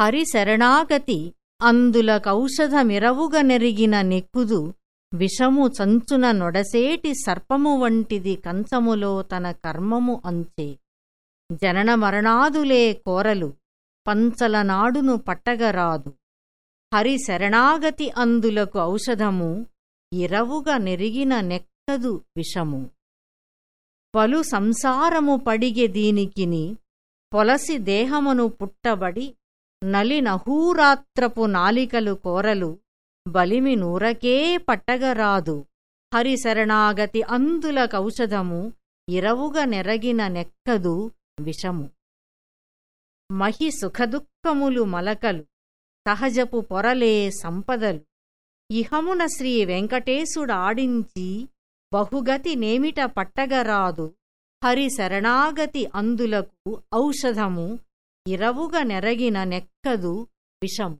హరి శరణాగతి అందులకౌషధమిరవుగ నెరిగిన నెక్కుదు విషము చంచున నొడసేటి సర్పము వంటిది కంచములో తన కర్మము అంచే. జనన మరణాదులే కోరలు పంచలనాడును పట్టగరాదు. హరి శరణాగతి అందులకు ఔషధము ఇరవుగ నెరిగిన నెక్కదు విషము. పలు సంసారము పడిగె దీనికిని పొలసి దేహమును పుట్టబడి నలినహూరాత్రపు నాలికలు కోరలు బలిమి నూరకే పట్టగరాదు. హరిశరణాగతి అందుల కౌషధము ఇరవుగ నెరగిన నెక్కదు విషము. మహి సుఖదుఃఖములు మలకలు సహజపు పొరలే సంపదలు. ఇహమున శ్రీ వెంకటేశుడాడించి బహుగతి నేమిట పట్టగరాదు. హరిశరణాగతి అందులకు ఔషధము ఇరవుగ నెరగిన నెక్కదు విషము